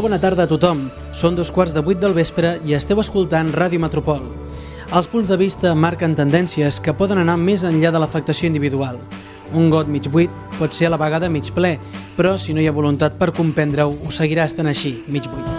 Molt bona tarda a tothom. Són dos quarts de vuit del vespre i esteu escoltant Ràdio Metropol. Els punts de vista marquen tendències que poden anar més enllà de l'afectació individual. Un got mig buit pot ser a la vegada mig ple, però si no hi ha voluntat per comprendre-ho, ho seguirà estant així, mig buit.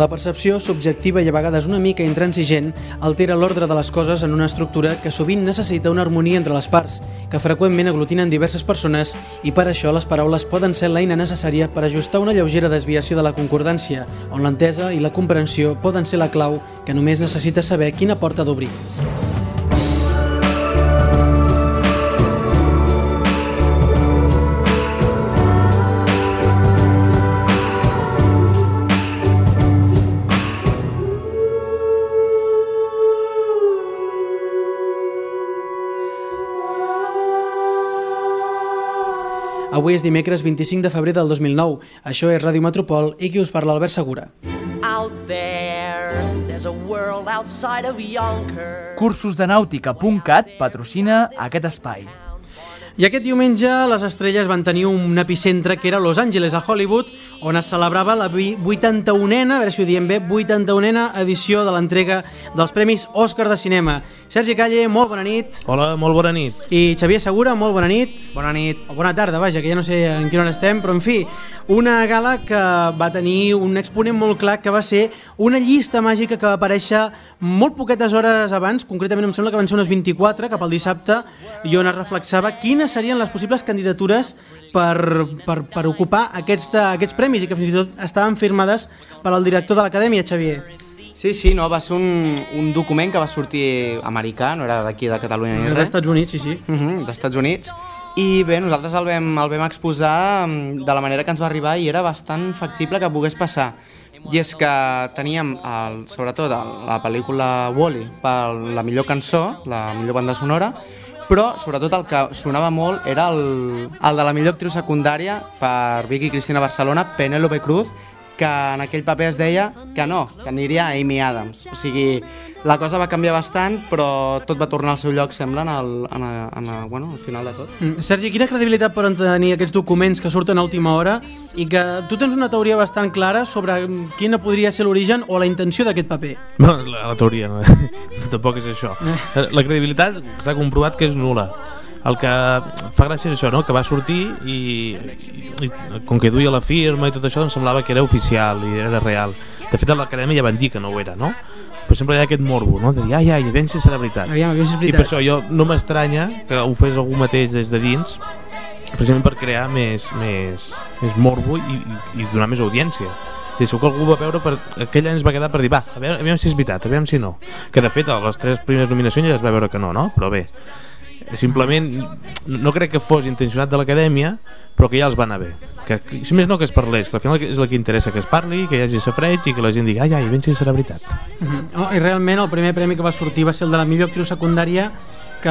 La percepció subjectiva i a vegades una mica intransigent altera l'ordre de les coses en una estructura que sovint necessita una harmonia entre les parts, que freqüentment aglutinen diverses persones i per això les paraules poden ser l'eina necessària per ajustar una lleugera desviació de la concordància, on l'entesa i la comprensió poden ser la clau que només necessita saber quina porta d'obrir. Avui és dimecres 25 de febrer del 2009. Això és Ràdio Metropol i qui us parla Albert Segura. Out there, there's a world outside of Yonkers. Cursosdenàutica.cat patrocina aquest espai. I aquest diumenge les estrelles van tenir un epicentre que era Los Angeles, a Hollywood, on es celebrava la vi- 81ena, a veure si ho diem bé, 81ena edició de l'entrega dels Premis Òscar de Cinema. Sergi Calle, molt bona nit. Hola, molt bona nit. I Xavier Segura, molt bona nit. Bona nit. O bona tarda, vaja, que ja no sé en quina hora estem, però en fi, una gala que va tenir un exponent molt clar que va ser una llista màgica que va aparèixer molt poquetes hores abans, concretament em sembla que van ser unes 24, cap al dissabte, i on es reflexava quines serien les possibles candidatures per, per, per ocupar aquests, aquests premis i que fins i tot estaven firmades per al director de l'acadèmia, Xavier. Sí, sí, no, va ser un, un document que va sortir americà, no era d'aquí de Catalunya ni Dels res. Estats Units, sí, sí. Uh -huh, d'Estats Units. I bé, nosaltres el vam, el vam exposar mm, de la manera que ens va arribar i era bastant factible que pogués passar. I és que teníem, el, sobretot, el, la pel·lícula Wall-E per la millor cançó, la millor banda sonora, però sobretot el que sonava molt era el, el de la millor actriu secundària per Vicky Cristina Barcelona, Penélope Cruz, que en aquell paper es deia que no, que aniria a Amy Adams. O sigui, la cosa va canviar bastant, però tot va tornar al seu lloc, sembla, en el, en el, en el, bueno, al final de tot. Mm, Sergi, quina credibilitat poden tenir aquests documents que surten a última hora i que tu tens una teoria bastant clara sobre mm, quina podria ser l'origen o la intenció d'aquest paper? No, la, la teoria, no. tampoc és això. Eh. La credibilitat s'ha comprovat que és nula. El que fa gràcia és això, no? que va sortir i, i, i com que duia la firma i tot això, doncs semblava que era oficial i era real. De fet, a l'acadèmia ja van dir que no ho era, no? Però sempre hi ha aquest morbo, no? De dir, ai, ai, aviam si serà veritat. Aviam, aviam si és I per veritat. això jo no m'estranya que ho fes algú mateix des de dins, precisament per crear més, més, més morbo i, i, i donar més audiència. I segur que algú va veure per... aquell any es va quedar per dir, va, a veure, aviam si és veritat, aviam si no. Que de fet a les tres primeres nominacions ja es va veure que no, no? Però bé, simplement no crec que fos intencionat de l'acadèmia però que ja els va anar bé que, si més no que es parlés, que al final és el que interessa que es parli, que hi hagi safreig i que la gent digui ai, ai, ben si serà veritat Mhm. Oh, I realment el primer premi que va sortir va ser el de la millor actriu secundària que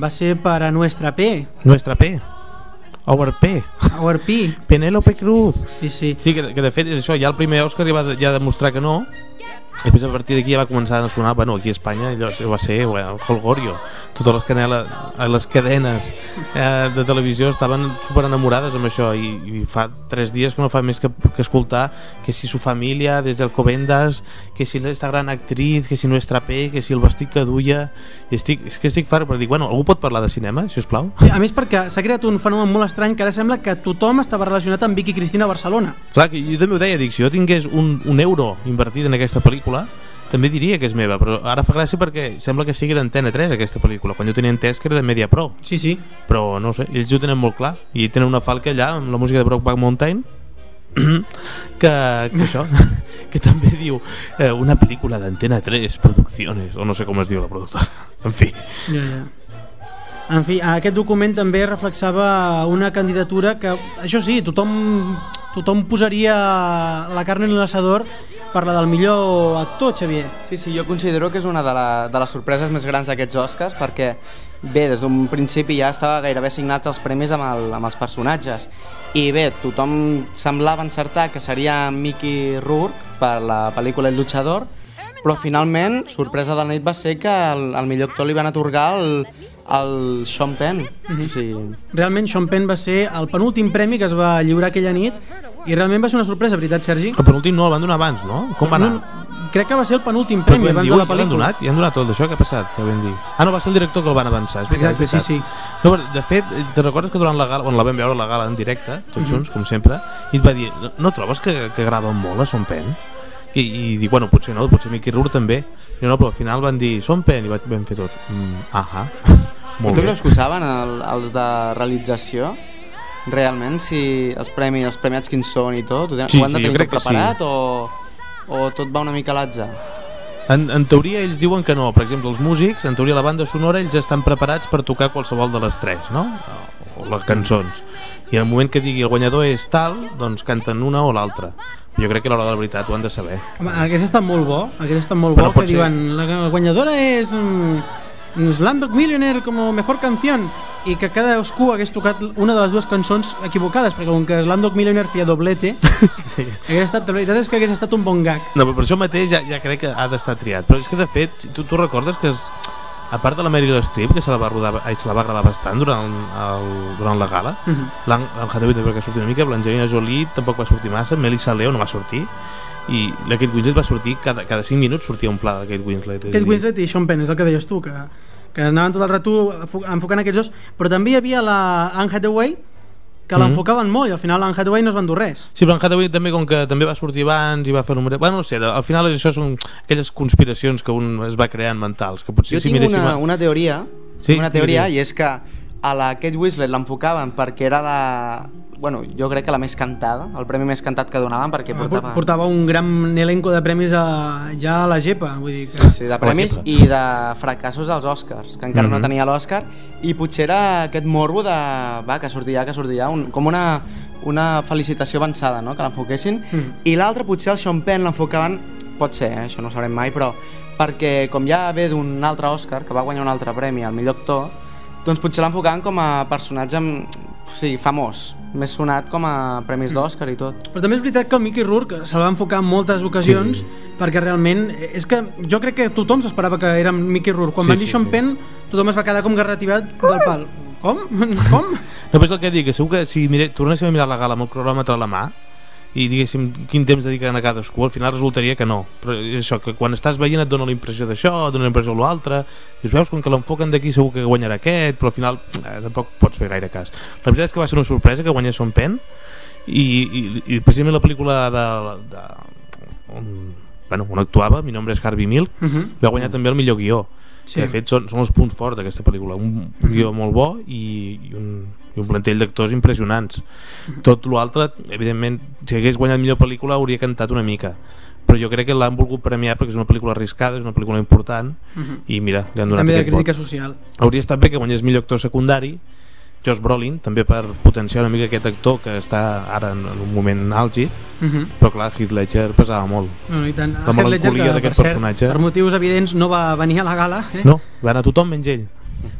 va ser per a Nuestra P, Nuestra P Our P Our P. Penélope Cruz Sí, sí. Sí, que, que de fet és això, ja el primer Òscar ja va, ja demostrar que no i després a partir d'aquí ja va començar a sonar bueno, aquí a Espanya allò va ser bueno, el Holgorio totes les, canela, les cadenes eh, de televisió estaven super enamorades amb això i, i fa tres dies que no fa més que, que escoltar que si su família des del Covendas que si esta gran actriz que si nuestra P, que si el vestit que duia i estic, és que estic fart per dir, bueno, algú pot parlar de cinema, si us plau? Sí, A més perquè s'ha creat un fenomen molt estrany que ara sembla que tothom estava relacionat amb Vicky Cristina Barcelona. Clar, que jo també ho deia, dic, si jo tingués un, un euro invertit en aquesta pel·lícula, també diria que és meva, però ara fa gràcia perquè sembla que sigui d'Antena 3 aquesta pel·lícula, quan jo tenia entès que era de Media Pro, Sí, sí. però no sé, ells ho tenen molt clar, i tenen una falca allà amb la música de Brokeback Mountain, que, que això, que també diu eh, una pel·lícula d'Antena 3 Producciones, o no sé com es diu la productora, en fi. Ja, ja. En fi, aquest document també reflexava una candidatura que, això sí, tothom, tothom posaria la carn en l'assador per la del millor actor, Xavier. Sí, sí, jo considero que és una de, la, de les sorpreses més grans d'aquests Oscars perquè, bé, des d'un principi ja estava gairebé signats els premis amb, el, amb els personatges i bé, tothom semblava encertar que seria Mickey Rourke per la pel·lícula El luchador però finalment, sorpresa de la nit va ser que el, el millor actor li van atorgar el, el Sean Penn. Mhm. o sigui, Realment, Sean Penn va ser el penúltim premi que es va lliurar aquella nit i realment va ser una sorpresa, veritat, Sergi? El penúltim no, el van donar abans, no? Com va anar? No, crec que va ser el penúltim premi abans dir, de ui, la ja pel·lícula. donat? Ja han donat tot d'això? Què ha passat? Ja vam dir. Ah, no, va ser el director que el van avançar. És veritat, Exacte, és sí, sí. No, però, de fet, te recordes que durant la gala, bueno, la vam veure la gala en directe, tots junts, com sempre, i et va dir, no, no trobes que, que grava molt a Son Pen? I, i dic, bueno, potser no, potser Mickey Rourke també. I no, però al final van dir, Son Pen, i vam fer tots, mm, ahà, molt tu creus que ho saben el, els de realització? Realment, si els premis, els premiats quins són i tot, ho, tenen, Sí, ho han de sí, tenir tot que sí. preparat o, o tot va una mica a l'atzar? En, en teoria ells diuen que no, per exemple els músics, en teoria la banda sonora ells estan preparats per tocar qualsevol de les tres, no? O les cançons. I en el moment que digui el guanyador és tal, doncs canten una o l'altra. Jo crec que a l'hora de la veritat ho han de saber. Home, hagués estat molt bo, hagués estat molt Però bo que ser- diuen la guanyadora és mm, Slumdog Millionaire com mejor canción i que cadascú hagués tocat una de les dues cançons equivocades perquè com que Slumdog Millionaire feia doblete Sí. hagués estat, la veritat és que hagués estat un bon gag No, però per això mateix ja, ja crec que ha d'estar triat. Però és que de fet, tu, tu recordes que es, a part de la Meryl Streep, que se la va, rodar, ai, se la va gravar bastant durant, el, durant la gala, uh -huh. l'Anne Hathaway també va sortir una mica, l'Angelina Jolie tampoc va sortir massa, Melissa Leo no va sortir, i la Kate Winslet va sortir, cada, cada 5 minuts sortia un pla de Kate Winslet. Kate Winslet i Sean Penn, és el que deies tu que, que anaven tot el rato enfo- enfocant aquests dos però també hi havia la Anne Hathaway que Mhm. l'enfocaven molt i al final l'Anne Hathaway no es va endur res Sí, però en Hathaway també, com que també va sortir abans i va fer número... Bueno, no sé, al final això són aquelles conspiracions que un es va creant mentals, que potser jo si tinc miréssim... una, a- una teoria, Sí, una teoria digues. i és que a la Kate Winslet l'enfocaven perquè era la... Bueno, jo crec que la més cantada, el premi més cantat que donaven perquè portava... portava un gran elenco de premis a, ja a la gepa vull dir que... Sí, sí, de premis i de fracassos als Oscars, que encara Mhm. no tenia l'Oscar, i potser era aquest morbo de, va, que sortirà, que sortirà, un, com una, una felicitació avançada, no?, que l'enfoquessin. Mhm. I l'altre, potser el Sean Penn l'enfocaven, pot ser, eh, això no ho sabrem mai, però perquè com ja ve d'un altre Oscar, que va guanyar un altre premi, el millor actor, doncs potser l'enfocaven com a personatge amb, o sigui, famós, més sonat com a premis d'Oscar i tot. Però també és veritat que el Mickey Rourke se'l va enfocar en moltes ocasions Sí. perquè realment és que jo crec que tothom s'esperava que era Mickey Rourke. Quan Sí, van dir sí, Sean sí. Penn tothom es va quedar com garrativat del pal. Com? Com? No, però és el que dic, que segur que si mire, tornéssim a mirar la gala amb el cronòmetre a la mà i diguéssim quin temps dediquen a cadascú, al final resultaria que no. Però és això, que quan estàs veient et dona la impressió d'això, et dona la impressió de l'altre, i us veus com que l'enfoquen d'aquí segur que guanyarà aquest, però al final eh, tampoc pots fer gaire cas. La veritat és que va ser una sorpresa que guanyés Son Penn, i, i, i precisament la pel·lícula de, de on, bueno, on actuava, mi nombre és Harvey Milk, Uh -huh. va guanyar també el millor guió Sí. que de fet són, són els punts forts d'aquesta pel·lícula un, un guió molt bo i, i, un, i un plantell d'actors impressionants tot l'altre, evidentment si hagués guanyat millor pel·lícula hauria cantat una mica però jo crec que l'han volgut premiar perquè és una pel·lícula arriscada, és una pel·lícula important Uh -huh. i mira, li han donat També de aquest vot crítica social. hauria estat bé que guanyés millor actor secundari Josh Brolin, també per potenciar una mica aquest actor que està ara en, un moment àlgid Uh -huh. però clar, Heath Ledger pesava molt No, i tant. La melancolia que, d'aquest per personatge. Per motius evidents no va venir a la gala. Eh? no, va anar tothom menys ell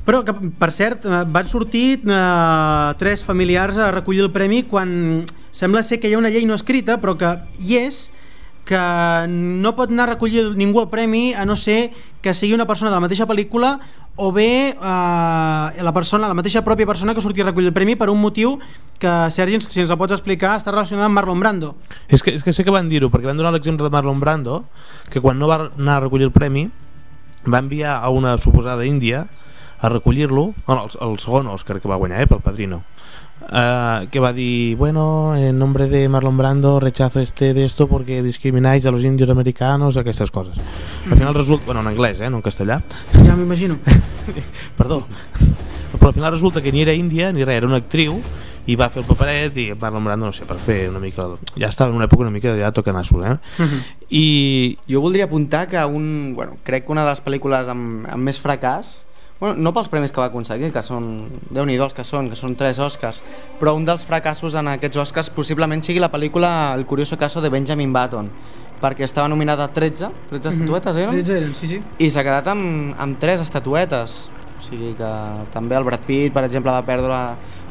Però, que, per cert, eh, van sortir eh, tres familiars a recollir el premi quan sembla ser que hi ha una llei no escrita, però que hi és que no pot anar a recollir ningú el premi a no ser que sigui una persona de la mateixa pel·lícula o bé eh, la persona, la mateixa pròpia persona que surti a recollir el premi per un motiu que, Sergi, si ens el pots explicar, està relacionat amb Marlon Brando. És que, és que sé que van dir-ho, perquè van donar l'exemple de Marlon Brando, que quan no va anar a recollir el premi, va enviar a una suposada Índia a recollir-lo, bueno, el, el segon Òscar que va guanyar, eh, pel Padrino, eh, que va dir, bueno, en nombre de Marlon Brando rechazo este de esto porque discrimináis a los indios americanos, aquestes coses. Al final resulta, bueno, en anglès, eh, no en castellà, Ja m'imagino. perdó, però al final resulta que ni era índia ni res, era una actriu i va fer el paperet i Marlon Brando, no sé, per fer una mica... Ja estava en una època una mica ja toca nassos, eh? Uh -huh. I, Jo voldria apuntar que un, bueno, crec que una de les pel·lícules amb, amb més fracàs bueno, no pels premis que va aconseguir, que són déu nhi que són, que són tres Oscars, però un dels fracassos en aquests Oscars possiblement sigui la pel·lícula El curioso caso de Benjamin Button, perquè estava nominada a 13, 13 estatuetes eren? 13 eren, sí, sí. I s'ha quedat amb, amb tres estatuetes, o sigui que també el Brad Pitt, per exemple, va perdre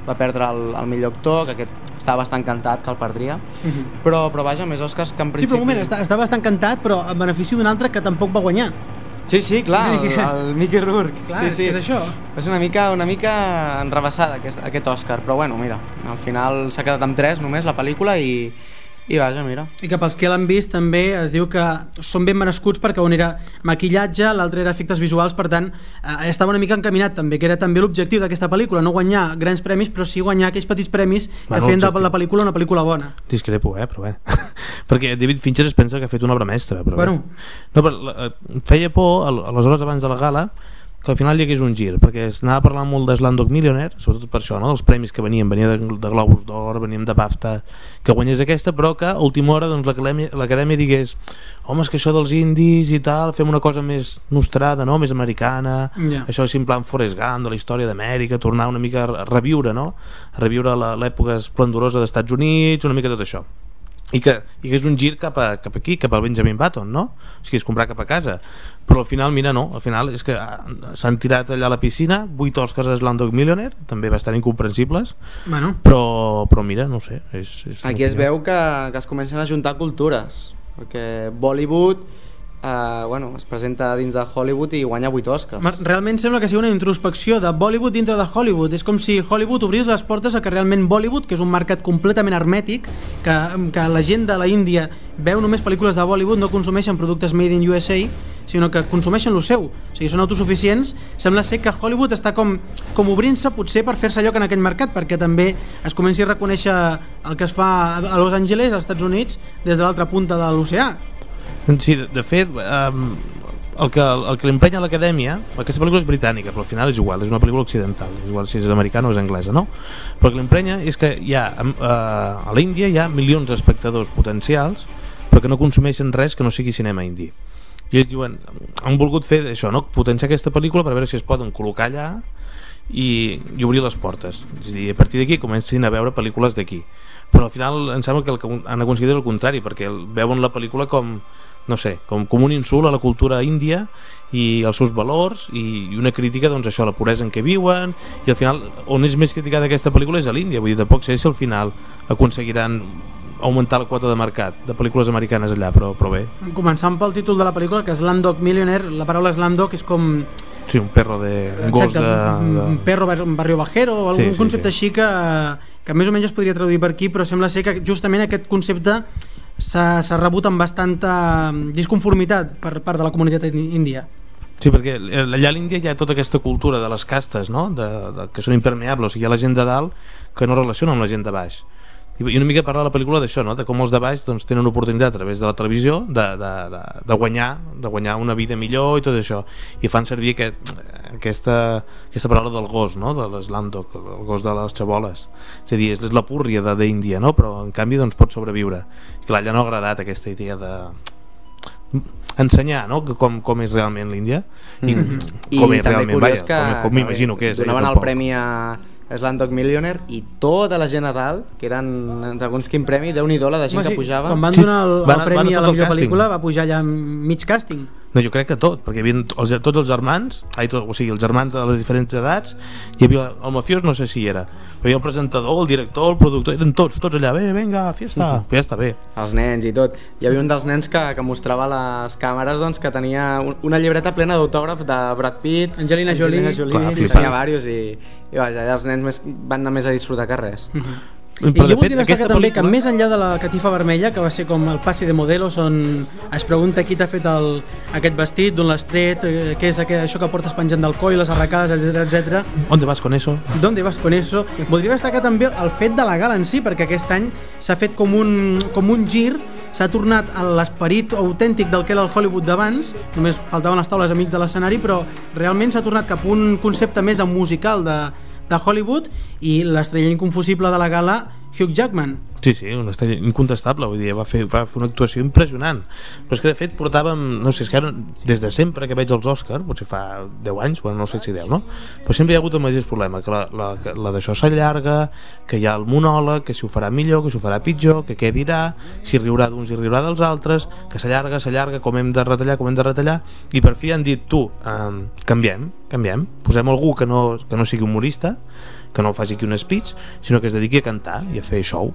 va perdre el, el millor actor, que aquest està bastant cantat que el perdria, però, però vaja, més Oscars que en Sí, principi... però un moment, està, està bastant cantat, però en benefici d'un altre que tampoc va guanyar. Sí, sí, clar, el, el Mickey Rourke. Clar, sí, és sí. que és això. És una mica, una mica enrebaçada aquest, aquest Òscar, però bueno, mira, al final s'ha quedat amb 3 només la pel·lícula i, i vaja, mira. I que pels que l'han vist també es diu que són ben merescuts perquè un era maquillatge, l'altre era efectes visuals, per tant eh, estava una mica encaminat també, que era també l'objectiu d'aquesta pel·lícula, no guanyar grans premis però sí guanyar aquells petits premis que Bueno, feien de la pel·lícula una pel·lícula bona. Discrepo, eh, però bé. Perquè David Fincher es pensa que ha fet una obra mestra. Però Bueno. bé. No, però, eh, feia por, al- aleshores abans de la gala, que al final hi hagués un gir, perquè es anava parlant molt de Slumdog Millionaire, sobretot per això, no? dels premis que venien, venia de, de Globus d'Or, veníem de BAFTA, que guanyés aquesta, però que a última hora doncs, l'acadèmia digués home, és que això dels indis i tal, fem una cosa més nostrada, no? més americana, Ja. això és en plan Forrest Gump, de la història d'Amèrica, tornar una mica a reviure, no? a reviure la- l'època esplendorosa dels Estats Units, una mica tot això i que, i que és un gir cap, a, cap aquí, cap al Benjamin Button, no? O sigui, és comprar cap a casa. Però al final, mira, no, al final és que ah, s'han tirat allà a la piscina, 8 Oscars a Slumdog Millionaire, també bastant incomprensibles, Bueno, però, però mira, no ho sé. És, és Aquí es veu que, que es comencen a juntar cultures, perquè Bollywood eh, bueno, es presenta dins de Hollywood i guanya 8 Oscars. Realment sembla que sigui una introspecció de Bollywood dintre de Hollywood. És com si Hollywood obrís les portes a que realment Bollywood, que és un mercat completament hermètic, que, que la gent de la Índia veu només pel·lícules de Bollywood, no consumeixen productes made in USA, sinó que consumeixen lo seu. O sigui, són autosuficients. Sembla ser que Hollywood està com, com obrint-se potser per fer-se lloc en aquell mercat, perquè també es comenci a reconèixer el que es fa a Los Angeles, als Estats Units, des de l'altra punta de l'oceà. Sí, de, de fet, um, el que, el que l'emprenya a l'acadèmia, aquesta pel·lícula és britànica, però al final és igual, és una pel·lícula occidental, és igual si és americana o és anglesa, no? Però el que l'emprenya és que hi ha, uh, a l'Índia hi ha milions d'espectadors potencials, però que no consumeixen res que no sigui cinema indi. I ells diuen, han volgut fer això, no? potenciar aquesta pel·lícula per veure si es poden col·locar allà i, i obrir les portes. És a dir, a partir d'aquí comencin a veure pel·lícules d'aquí. Però al final em sembla que el que han aconseguit és el contrari, perquè veuen la pel·lícula com, no sé, com, com un insult a la cultura índia i als seus valors i, i una crítica doncs això, a la puresa en què viuen i al final on és més criticada aquesta pel·lícula és a l'Índia, vull dir, tampoc sé si al final aconseguiran augmentar la quota de mercat de pel·lícules americanes allà, però, però bé Començant pel títol de la pel·lícula, que és Slamdog Millionaire, la paraula Slamdog és com sí, un perro de... un gos de, un de... perro un barrio bajero o algun Sí, sí, concepte sí. així que, que més o menys es podria traduir per aquí però sembla ser que justament aquest concepte s'ha rebut amb bastanta disconformitat per part de la comunitat índia Sí, perquè allà a l'Índia hi ha tota aquesta cultura de les castes, no? de, de, que són impermeables, o sigui, hi ha la gent de dalt que no relaciona amb la gent de baix. I una mica parla la pel·lícula d'això, no? de com els de baix doncs, tenen oportunitat a través de la televisió de, de, de, de, guanyar, de guanyar una vida millor i tot això. I fan servir aquest, aquesta, aquesta paraula del gos, no? de l'Slamdog, el gos de les xaboles. És a dir, és la púrria de- d'Índia, no? però en canvi doncs, pot sobreviure. I clar, allà no ha agradat aquesta idea de ensenyar no? com, com és realment l'Índia i Mhm. com I és realment, vaja, que, com, com m'imagino que és. eh, donaven el tampoc. premi a Slamdog Millionaire i tota la gent a dalt, que eren segons quin premi, déu nhi la de gent Home, que sí, pujava. quan van Sí, donar el, el van- van premi a a la millor càsting. pel·lícula va pujar ja mig càsting No, jo crec que tot, perquè hi havia els, tots els germans, ai, tot, o sigui, els germans de les diferents edats, hi havia el mafiós, no sé si hi era, hi havia el presentador, el director, el productor, eren tots, tots allà, bé, vinga, fiesta, ja està bé. els nens i tot. Hi havia un dels nens que, que mostrava les càmeres doncs, que tenia un, una llibreta plena d'autògrafs de Brad Pitt, Angelina Jolie. Clar, Jolie tenia diversos i, i vaja, els nens més, van anar més a disfrutar que res. I jo voldria destacar també que més enllà de la catifa vermella, que va ser com el passe de modelos, on es pregunta qui t'ha fet el, aquest vestit, d'on l'has tret, eh, què és aquest, això que portes penjant del coll, les arracades, etc etc. On vas con eso? ¿Dónde vas con eso? Voldria destacar també el fet de la gala en si, perquè aquest any s'ha fet com un, com un gir, s'ha tornat a l'esperit autèntic del que era el Hollywood d'abans, només faltaven les taules amics de l'escenari, però realment s'ha tornat cap a un concepte més de musical de, de Hollywood i l'estrella inconfusible de la gala, Hugh Jackman. Sí, sí, una estrella incontestable, vull dir, va fer, va fer una actuació impressionant. Però és que de fet portàvem, no sé, és que ara, des de sempre que veig els Oscars, potser fa 10 anys, bueno, no sé si 10, no? Però sempre hi ha hagut el mateix problema, que la, la, la d'això s'allarga, que hi ha el monòleg, que si ho farà millor, que si ho farà pitjor, que què dirà, si riurà d'uns i riurà dels altres, que s'allarga, s'allarga, com hem de retallar, com hem de retallar, i per fi han dit, tu, um, canviem, canviem, posem algú que no, que no sigui humorista, que no faci aquí un speech, sinó que es dediqui a cantar. I a fer show.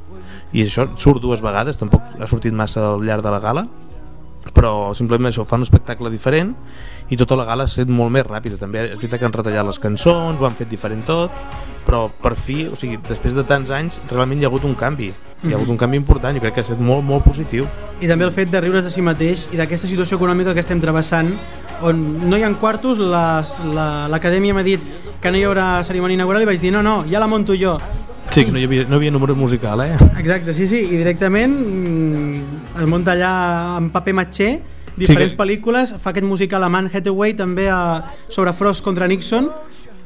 I això surt dues vegades tampoc ha sortit massa al llarg de la gala però simplement això fa un espectacle diferent i tota la gala ha estat molt més ràpida. També és veritat que han retallat les cançons ho han fet diferent tot però per fi, o sigui, després de tants anys realment hi ha hagut un canvi. Hi ha hagut un canvi important i crec que ha estat molt, molt positiu. I també el fet de riure's de si mateix i d'aquesta situació econòmica que estem travessant on no hi ha quartos, les- la- l'acadèmia m'ha dit que no hi haurà cerimònia inaugural i vaig dir no, no, ja la monto jo. sí, que no hi havia, no hi havia número musical eh? Exacte, sí, sí, i directament mm, es munta allà en paper matxer diferents que- pel·lícules, fa aquest musical a Man Hathaway també a, sobre Frost contra Nixon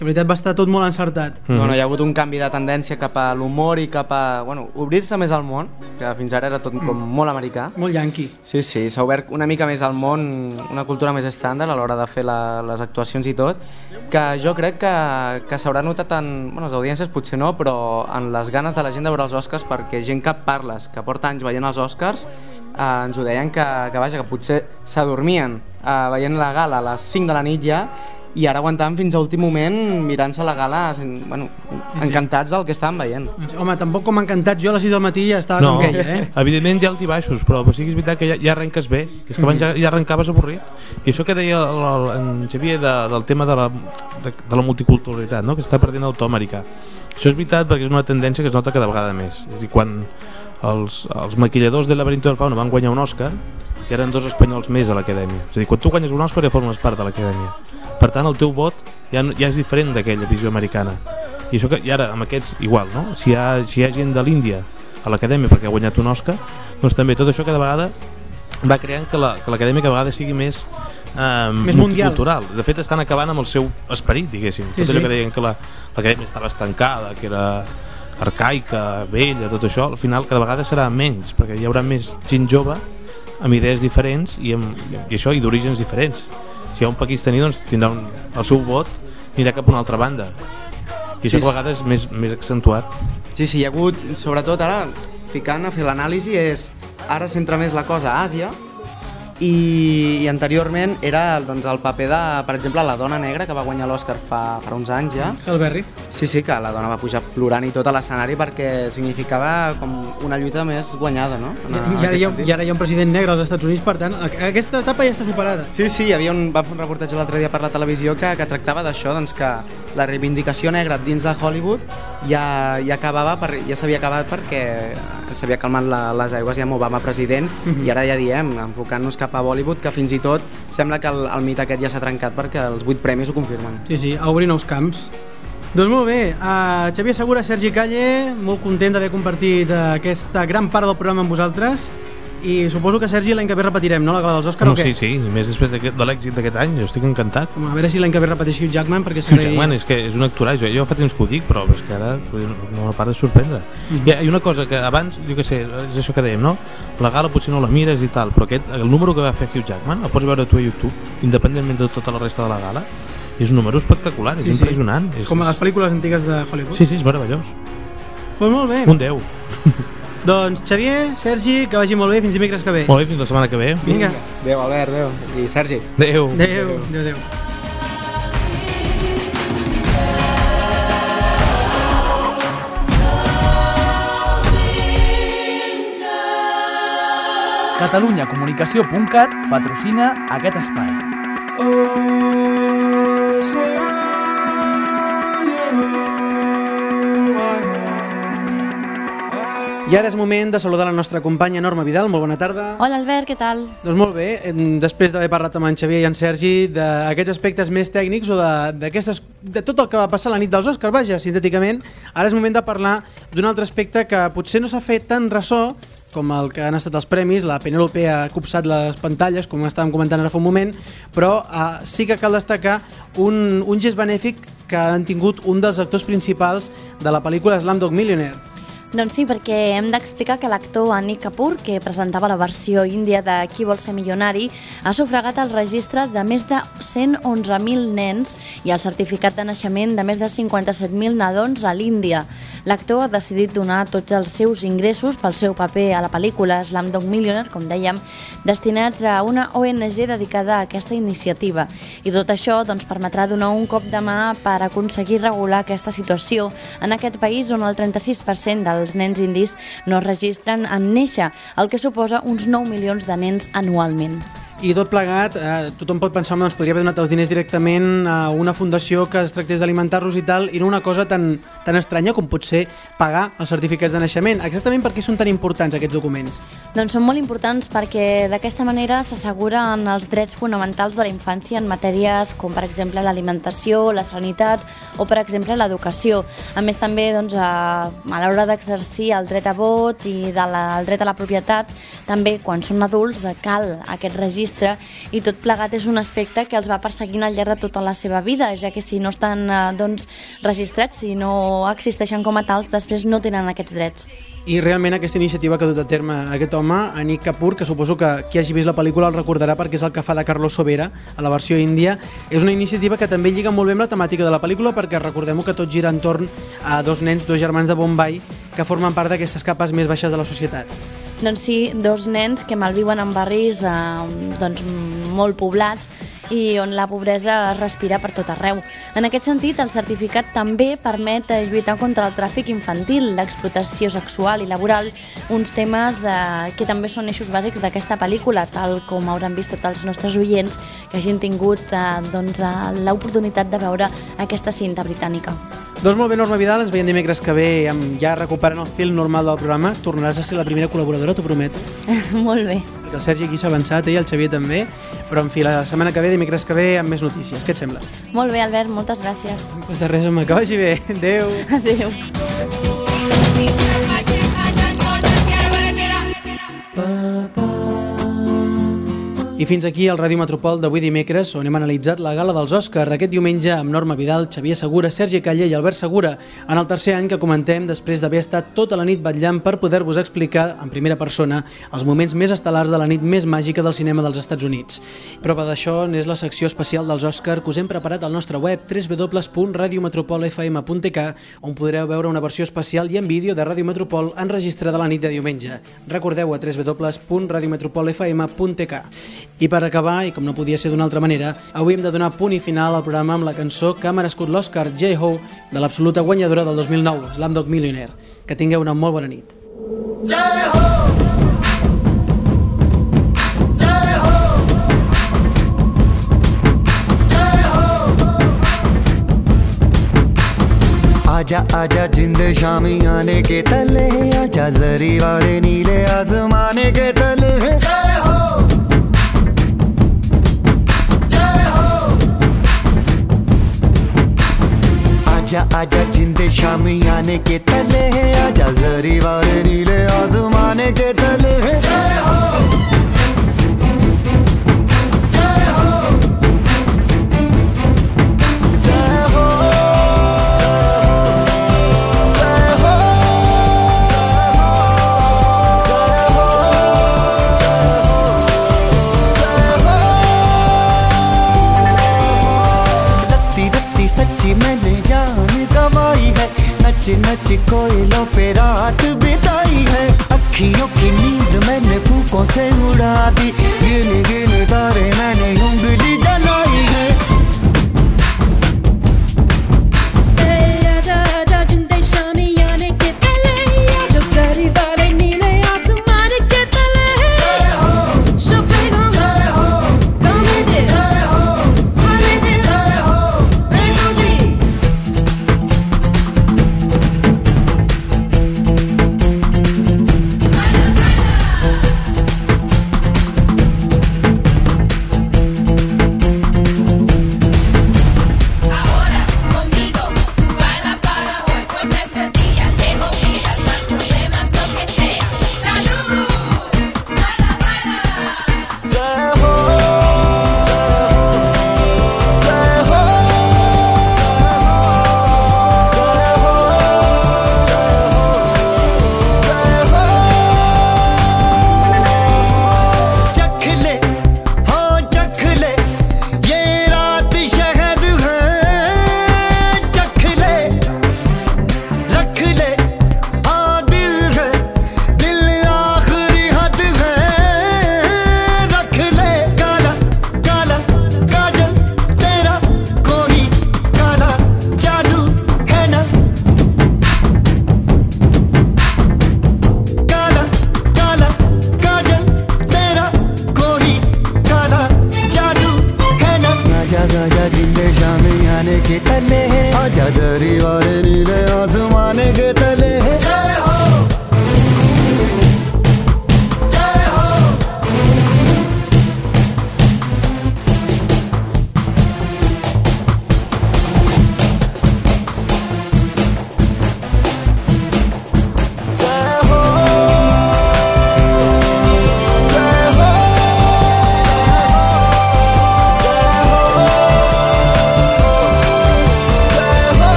que en veritat va estar tot molt encertat Mm -hmm. bueno, hi ha hagut un canvi de tendència cap a l'humor i cap a bueno, obrir-se més al món, que fins ara era tot com molt americà. molt yanqui Sí, sí, s'ha obert una mica més al món, una cultura més estàndard a l'hora de fer la, les actuacions i tot, que jo crec que, que s'haurà notat en... Bueno, les audiències potser no, però en les ganes de la gent de veure els Oscars, perquè gent que parles, que porta anys veient els Oscars, eh, ens ho deien que, que, vaja, que potser s'adormien eh, veient la gala a les 5 de la nit ja, i ara aguantaven fins a últim moment mirant-se la gala sen, bueno, encantats del que estaven veient. home, tampoc com encantats jo a les 6 del matí ja estava no, com aquella, eh? evidentment hi ha alti baixos però sí que és veritat que ja, ja arrenques bé que és que abans ja, ja arrencaves avorrit i això que deia el, el, en Xavier de, del tema de la, de, de la multiculturalitat no? que està perdent el to americà això és veritat perquè és una tendència que es nota cada vegada més és dir, quan els, els maquilladors de Laberinto del Fauno van guanyar un Òscar hi eren dos espanyols més a l'acadèmia és a dir, quan tu guanyes un Òscar ja formes part de l'acadèmia per tant el teu vot ja, ja és diferent d'aquella visió americana i això que i ara amb aquests igual no? si, hi ha, si hi ha gent de l'Índia a l'acadèmia perquè ha guanyat un Òscar doncs també tot això cada vegada va creant que la- que l'acadèmia cada vegada sigui més eh, Més mundial. multicultural de fet estan acabant amb el seu esperit diguéssim Sí, tot allò sí. que deien que la- l'acadèmia estava estancada que era arcaica, vella, tot això al final cada vegada serà menys perquè hi haurà més gent jove amb idees diferents i, amb, i això i d'orígens diferents. Si hi ha un pakistaní doncs tindrà un, el seu vot anirà cap a una altra banda. I això Sí, a vegades és més, més accentuat. Sí, sí, hi ha hagut, sobretot ara, ficant a fer l'anàlisi, és ara centra més la cosa a Àsia i, i anteriorment era doncs, el paper de, per exemple, la dona negra que va guanyar l'Oscar fa, fa uns anys ja. Hellberry Sí, sí, que la dona va pujar plorant i tot a l'escenari perquè significava com una lluita més guanyada, no? En, I, i, ara hi ha. I ara hi ha un president negre als Estats Units, per tant, aquesta etapa ja està superada. Sí, sí, hi havia un, va fer un reportatge l'altre dia per la televisió que, que tractava d'això, doncs que la reivindicació negra dins de Hollywood ja, ja acabava per, ja s'havia acabat perquè s'havia calmat la, les aigües ja amb Obama president Mhm. i ara ja diem, enfocant-nos cap a Bollywood, que fins i tot sembla que el, el mite aquest ja s'ha trencat perquè els vuit premis ho confirmen. Sí, sí, a obrir nous camps. Doncs molt bé, uh, Xavier Segura, Sergi Calle, molt content d'haver compartit eh, aquesta gran part del programa amb vosaltres i suposo que Sergi l'any que ve repetirem, no? La gala dels Òscar no, o què? sí, sí, més després de l'èxit d'aquest any jo estic encantat Home, a veure si l'any que ve repeteix Hugh Jackman perquè Hugh. Jackman és que és un actorat, jo, jo fa temps que ho dic però és que ara no, no para de sorprendre hi, ha, hi ha una cosa que abans, jo què sé és això que dèiem, no? la gala potser no la mires i tal però aquest, el número que va fer Hugh Jackman el pots veure tu a YouTube, independentment de tota la resta de la gala és un número espectacular, és Sí, sí. impressionant és, Com a les pel·lícules antigues de Hollywood. sí, sí, és meravellós Pues molt bé. un 10, Doncs Xavier, Sergi, que vagi molt bé, fins dimecres que ve. molt bé, fins la setmana que ve Vinga. Adéu, Albert, adéu. I Sergi. adéu, Adéu, adéu, adéu. catalunyacomunicació.cat patrocina aquest espai. I ara és moment de saludar la nostra companya Norma Vidal. Molt bona tarda. Hola Albert, què tal? Doncs molt bé, després d'haver parlat amb en Xavier i en Sergi d'aquests aspectes més tècnics o de, de tot el que va passar la nit dels Oscars, vaja, sintèticament, ara és moment de parlar d'un altre aspecte que potser no s'ha fet tan ressò com el que han estat els premis, la Penélope ha copsat les pantalles, com estàvem comentant ara fa un moment, però eh, sí que cal destacar un, un gest benèfic que han tingut un dels actors principals de la pel·lícula Slumdog Millionaire. Doncs sí, perquè hem d'explicar que l'actor Anik Kapoor, que presentava la versió índia de Qui vol ser milionari, ha sufragat el registre de més de 111.000 nens i el certificat de naixement de més de 57.000 nadons a l'Índia. L'actor ha decidit donar tots els seus ingressos pel seu paper a la pel·lícula Slumdog Millionaire, com dèiem, destinats a una ONG dedicada a aquesta iniciativa. I tot això doncs, permetrà donar un cop de mà per aconseguir regular aquesta situació en aquest país on el 36% dels dels nens indis no es registren en néixer, el que suposa uns 9 milions de nens anualment. I tot plegat, eh, tothom pot pensar que doncs, podria haver donat els diners directament a una fundació que es tractés d'alimentar-los i tal, i no una cosa tan, tan estranya com pot ser pagar els certificats de naixement. Exactament per què són tan importants aquests documents? Doncs són molt importants perquè d'aquesta manera s'asseguren els drets fonamentals de la infància en matèries com per exemple l'alimentació, la sanitat o per exemple l'educació. A més també doncs, a, a l'hora d'exercir el dret a vot i de la, el dret a la propietat, també quan són adults cal aquest registre i tot plegat és un aspecte que els va perseguint al llarg de tota la seva vida, ja que si no estan eh, doncs, registrats, si no existeixen com a tals, després no tenen aquests drets. I realment aquesta iniciativa que ha dut a terme aquest home, Anik Kapoor, que suposo que qui hagi vist la pel·lícula el recordarà perquè és el que fa de Carlos Sobera a la versió índia, és una iniciativa que també lliga molt bé amb la temàtica de la pel·lícula perquè recordem que tot gira entorn a dos nens, dos germans de Bombay que formen part d'aquestes capes més baixes de la societat. Doncs sí, dos nens que malviuen en barris eh, doncs, molt poblats i on la pobresa es respira per tot arreu. En aquest sentit, el certificat també permet eh, lluitar contra el tràfic infantil, l'explotació sexual i laboral, uns temes eh, que també són eixos bàsics d'aquesta pel·lícula, tal com hauran vist tots els nostres oients que hagin tingut eh, doncs, eh, l'oportunitat de veure aquesta cinta britànica. Doncs molt bé, Norma Vidal, ens veiem dimecres que ve amb, ja recuperant el fil normal del programa. Tornaràs a ser la primera col·laboradora, t'ho prometo. molt bé. Perquè el Sergi aquí s'ha avançat, ell, el Xavier també, però en fi, la setmana que ve, dimecres que ve, amb més notícies. Què et sembla? Molt bé, Albert, moltes gràcies. Pues de res, home, que vagi bé. Adéu. Adéu. I fins aquí el Ràdio Metropol d'avui dimecres, on hem analitzat la gala dels Òscar aquest diumenge amb Norma Vidal, Xavier Segura, Sergi Caller i Albert Segura, en el tercer any que comentem després d'haver estat tota la nit batllant per poder-vos explicar, en primera persona, els moments més estel·lars de la nit més màgica del cinema dels Estats Units. Prova d'això n'és la secció especial dels Òscar que us hem preparat al nostre web www.radiometropolfm.tk on podreu veure una versió especial i en vídeo de Ràdio Metropol enregistrada la nit de diumenge. Recordeu a www.radiometropolfm.tk i per acabar, i com no podia ser d'una altra manera, avui hem de donar punt i final al programa amb la cançó que ha merescut l'Oscar J-Ho de l'absoluta guanyadora del 2009, Slamdog Millionaire. Que tingueu una molt bona nit. आजा आजा जिंद शामी आने के तले आजा जरी वाले नीले आसमाने के तले आजा आजा, जिंदे शामी आने के तले है। आजा, जरी वाले नीले आजमाने के तले रत्ती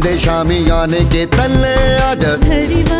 संदेशा में आने के तले आजा।